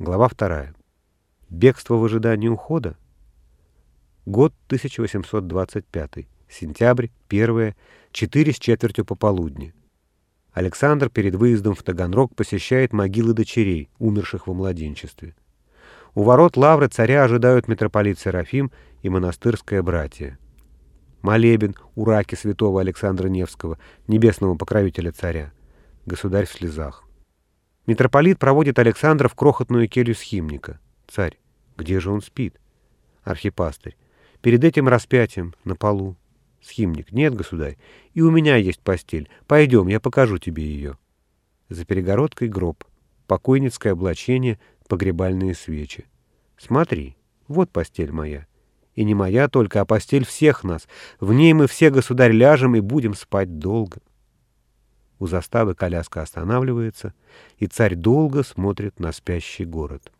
Глава вторая. Бегство в ожидании ухода. Год 1825. Сентябрь, первое, четыре с четвертью пополудни. Александр перед выездом в Таганрог посещает могилы дочерей, умерших во младенчестве. У ворот лавры царя ожидают митрополит Серафим и монастырское братья. Молебен у раки святого Александра Невского, небесного покровителя царя. Государь в слезах. Митрополит проводит Александра в крохотную келью схимника. Царь. Где же он спит? Архипастырь. Перед этим распятием, на полу. Схимник. Нет, государь, и у меня есть постель. Пойдем, я покажу тебе ее. За перегородкой гроб. Покойницкое облачение, погребальные свечи. Смотри, вот постель моя. И не моя только, а постель всех нас. В ней мы все, государь, ляжем и будем спать долго. У заставы коляска останавливается, и царь долго смотрит на спящий город.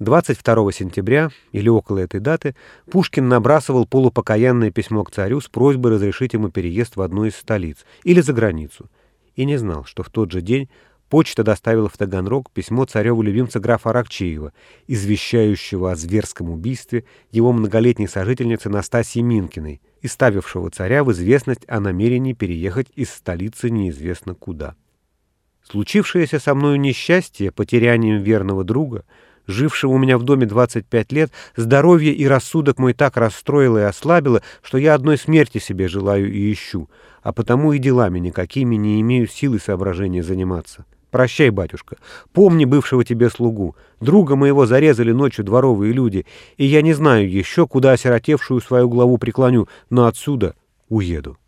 22 сентября, или около этой даты, Пушкин набрасывал полупокаянное письмо к царю с просьбой разрешить ему переезд в одну из столиц или за границу, и не знал, что в тот же день почта доставила в Таганрог письмо цареву любимца графа Аракчеева, извещающего о зверском убийстве его многолетней сожительницы Настасьи Минкиной, и ставившего царя в известность о намерении переехать из столицы неизвестно куда. Случившееся со мною несчастье, потерянием верного друга, жившего у меня в доме 25 лет, здоровье и рассудок мой так расстроило и ослабило, что я одной смерти себе желаю и ищу, а потому и делами никакими не имею силы соображения заниматься. Прощай, батюшка. Помни бывшего тебе слугу. Друга моего зарезали ночью дворовые люди, и я не знаю еще, куда осиротевшую свою главу преклоню, но отсюда уеду.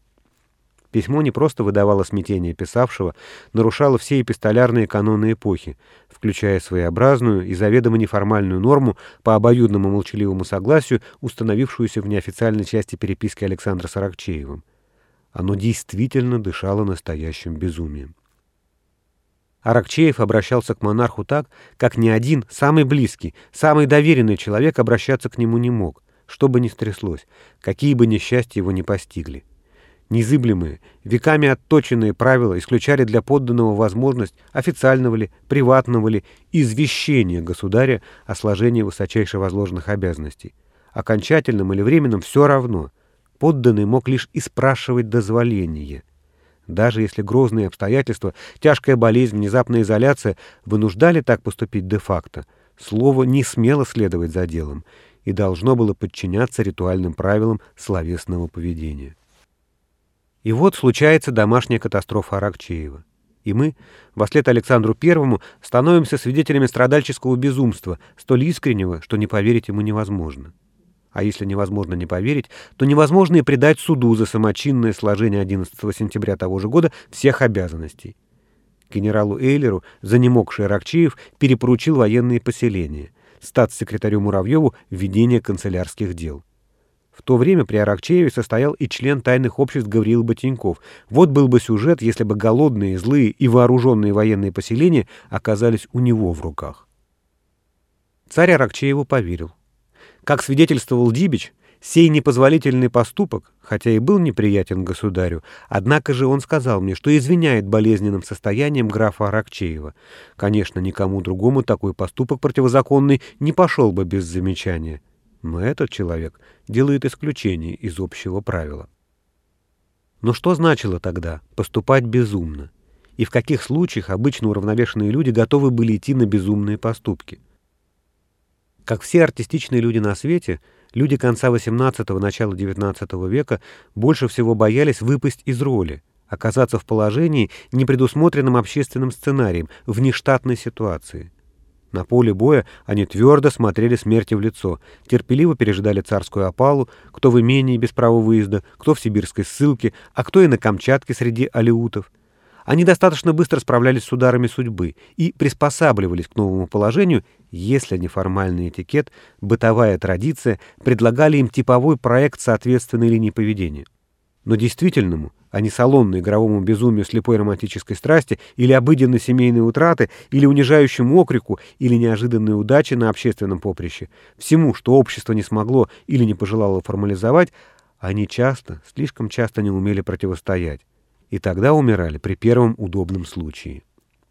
Письмо не просто выдавало смятение писавшего, нарушало все эпистолярные каноны эпохи, включая своеобразную и заведомо неформальную норму по обоюдному молчаливому согласию, установившуюся в неофициальной части переписки Александра Сорокчеевым. Оно действительно дышало настоящим безумием. Аракчеев обращался к монарху так, как ни один, самый близкий, самый доверенный человек обращаться к нему не мог, что бы ни стряслось, какие бы несчастья его не постигли. Незыблемые, веками отточенные правила исключали для подданного возможность официального ли, приватного ли извещения государя о сложении высочайше возложенных обязанностей. Окончательным или временным все равно. Подданный мог лишь и спрашивать дозволение – даже если грозные обстоятельства, тяжкая болезнь, внезапная изоляция вынуждали так поступить де-факто, слово не смело следовать за делом и должно было подчиняться ритуальным правилам словесного поведения. И вот случается домашняя катастрофа Аракчеева. И мы, вслед Александру Первому, становимся свидетелями страдальческого безумства, столь искреннего, что не поверить ему невозможно. А если невозможно не поверить, то невозможно и предать суду за самочинное сложение 11 сентября того же года всех обязанностей. Генералу Эйлеру, занемогший Ракчеев, перепоручил военные поселения, статс-секретарю Муравьеву ведение канцелярских дел. В то время при Аракчееве состоял и член тайных обществ Гавриил Ботеньков. Вот был бы сюжет, если бы голодные, злые и вооруженные военные поселения оказались у него в руках. Царь Аракчееву поверил. Как свидетельствовал Дибич, сей непозволительный поступок, хотя и был неприятен государю, однако же он сказал мне, что извиняет болезненным состоянием графа Аракчеева. Конечно, никому другому такой поступок противозаконный не пошел бы без замечания. Но этот человек делает исключение из общего правила. Но что значило тогда поступать безумно? И в каких случаях обычно уравновешенные люди готовы были идти на безумные поступки? Как все артистичные люди на свете, люди конца XVIII – начала XIX века больше всего боялись выпасть из роли, оказаться в положении, не предусмотренном общественным сценарием, в нештатной ситуации. На поле боя они твердо смотрели смерти в лицо, терпеливо пережидали царскую опалу, кто в имении без права выезда, кто в сибирской ссылке, а кто и на Камчатке среди алеутов – они достаточно быстро справлялись с ударами судьбы и приспосабливались к новому положению, если неформальный этикет, бытовая традиция предлагали им типовой проект соответственной линии поведения. Но действительному, а не салонно игровому безумию слепой романтической страсти или обыденной семейной утраты, или унижающему окрику, или неожиданной удачи на общественном поприще, всему, что общество не смогло или не пожелало формализовать, они часто, слишком часто не умели противостоять и тогда умирали при первом удобном случае.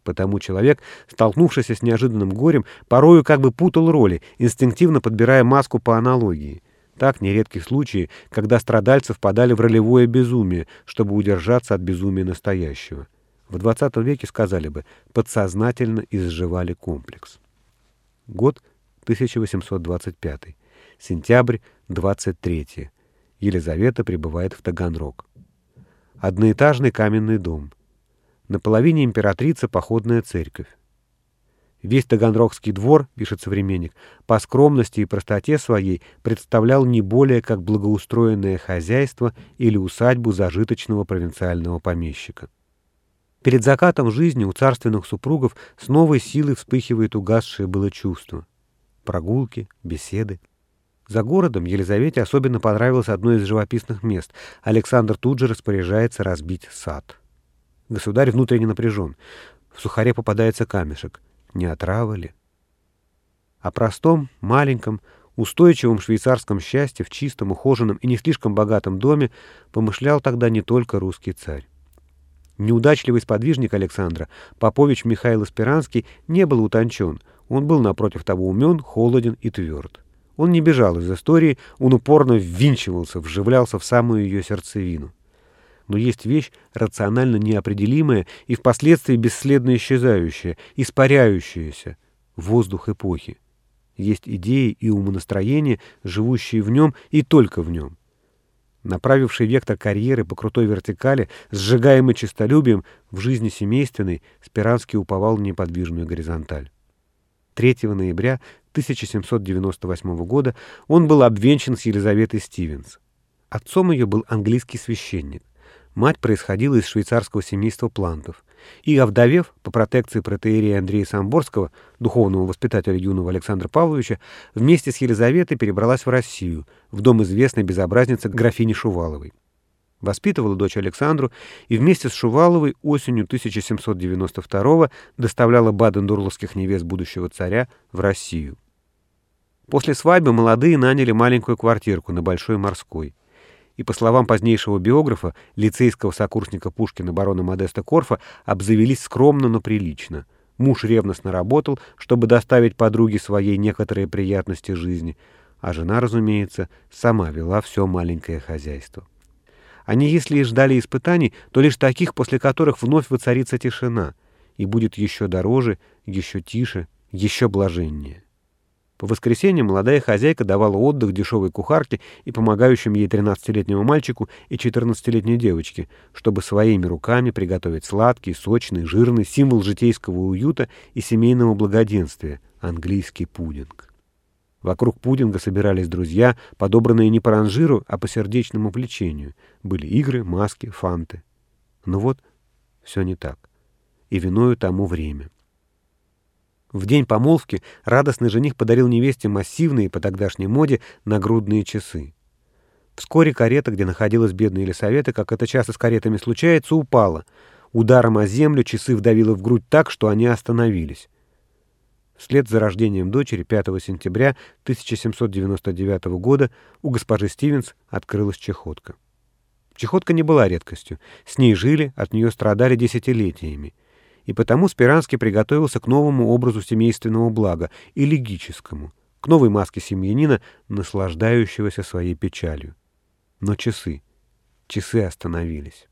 Потому человек, столкнувшийся с неожиданным горем, порою как бы путал роли, инстинктивно подбирая маску по аналогии. Так нередки случаи, когда страдальцы впадали в ролевое безумие, чтобы удержаться от безумия настоящего. В XX веке сказали бы «подсознательно изживали комплекс». Год 1825. Сентябрь 23. Елизавета прибывает в Таганрог. Одноэтажный каменный дом. На половине императрицы походная церковь. Весь Таганрогский двор, пишет современник, по скромности и простоте своей представлял не более как благоустроенное хозяйство или усадьбу зажиточного провинциального помещика. Перед закатом жизни у царственных супругов с новой силой вспыхивает угасшее было чувство. Прогулки, беседы. За городом Елизавете особенно понравилось одно из живописных мест. Александр тут же распоряжается разбить сад. Государь внутренне напряжен. В сухаре попадается камешек не отрава ли? О простом, маленьком, устойчивом швейцарском счастье в чистом, ухоженном и не слишком богатом доме помышлял тогда не только русский царь. Неудачливый сподвижник Александра, Попович Михаил Спиранский, не был утончен, он был, напротив того, умен, холоден и тверд. Он не бежал из истории, он упорно ввинчивался, вживлялся в самую ее сердцевину но есть вещь рационально неопределимая и впоследствии бесследно исчезающая, испаряющаяся — воздух эпохи. Есть идеи и умонастроения, живущие в нем и только в нем. Направивший вектор карьеры по крутой вертикали, сжигаемый честолюбием, в жизни семейственной Спиранский уповал на неподвижную горизонталь. 3 ноября 1798 года он был обвенчан с Елизаветой Стивенс. Отцом ее был английский священник. Мать происходила из швейцарского семейства Плантов. И, овдовев по протекции протеерея Андрея Самборского, духовного воспитателя юного Александра Павловича, вместе с Елизаветой перебралась в Россию, в дом известной безобразницы графини Шуваловой. Воспитывала дочь Александру и вместе с Шуваловой осенью 1792 доставляла баден-дурловских невест будущего царя в Россию. После свадьбы молодые наняли маленькую квартирку на Большой Морской и, по словам позднейшего биографа, лицейского сокурсника Пушкина барона Модеста Корфа, обзавелись скромно, но прилично. Муж ревностно работал, чтобы доставить подруге своей некоторые приятности жизни, а жена, разумеется, сама вела все маленькое хозяйство. Они, если и ждали испытаний, то лишь таких, после которых вновь воцарится тишина, и будет еще дороже, еще тише, еще блаженнее. По воскресеньям молодая хозяйка давала отдых дешевой кухарке и помогающим ей 13-летнему мальчику и 14-летней девочке, чтобы своими руками приготовить сладкий, сочный, жирный символ житейского уюта и семейного благоденствия — английский пудинг. Вокруг пудинга собирались друзья, подобранные не по ранжиру, а по сердечному влечению. Были игры, маски, фанты. Но вот все не так. И виною тому время. В день помолвки радостный жених подарил невесте массивные по тогдашней моде нагрудные часы. Вскоре карета, где находилась бедная Елисавета, как это часто с каретами случается, упала. Ударом о землю часы вдавило в грудь так, что они остановились. Вслед за рождением дочери 5 сентября 1799 года у госпожи Стивенс открылась чехотка. Чехотка не была редкостью. С ней жили, от нее страдали десятилетиями и потому Спиранский приготовился к новому образу семейственного блага, элегическому, к новой маске семьянина, наслаждающегося своей печалью. Но часы, часы остановились.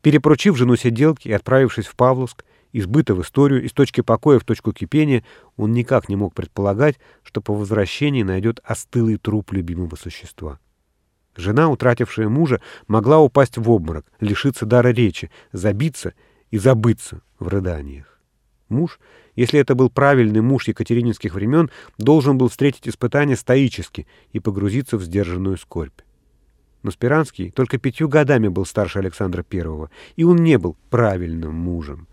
Перепрочив жену сиделки и отправившись в Павловск, из быта в историю, из точки покоя в точку кипения, он никак не мог предполагать, что по возвращении найдет остылый труп любимого существа. Жена, утратившая мужа, могла упасть в обморок, лишиться дара речи, забиться и забыться в рыданиях. Муж, если это был правильный муж екатерининских времен, должен был встретить испытание стоически и погрузиться в сдержанную скорбь. Но Спиранский только пятью годами был старше Александра I, и он не был правильным мужем.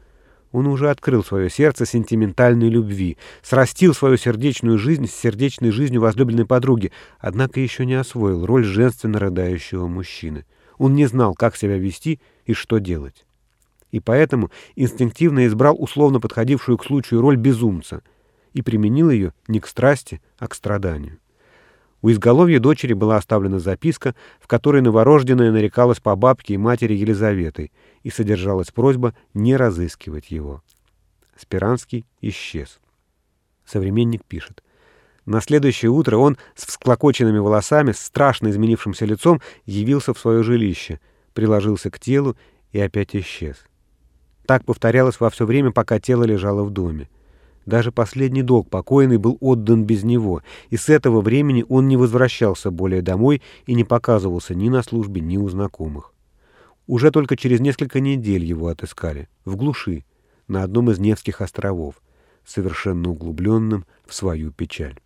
Он уже открыл свое сердце сентиментальной любви, срастил свою сердечную жизнь с сердечной жизнью возлюбленной подруги, однако еще не освоил роль женственно рыдающего мужчины. Он не знал, как себя вести и что делать и поэтому инстинктивно избрал условно подходившую к случаю роль безумца и применил ее не к страсти, а к страданию. У изголовья дочери была оставлена записка, в которой новорожденная нарекалась по бабке и матери Елизаветой, и содержалась просьба не разыскивать его. Спиранский исчез. Современник пишет. На следующее утро он с всклокоченными волосами, с страшно изменившимся лицом, явился в свое жилище, приложился к телу и опять исчез. Так повторялось во все время, пока тело лежало в доме. Даже последний долг покойный был отдан без него, и с этого времени он не возвращался более домой и не показывался ни на службе, ни у знакомых. Уже только через несколько недель его отыскали, в глуши, на одном из Невских островов, совершенно углубленным в свою печаль.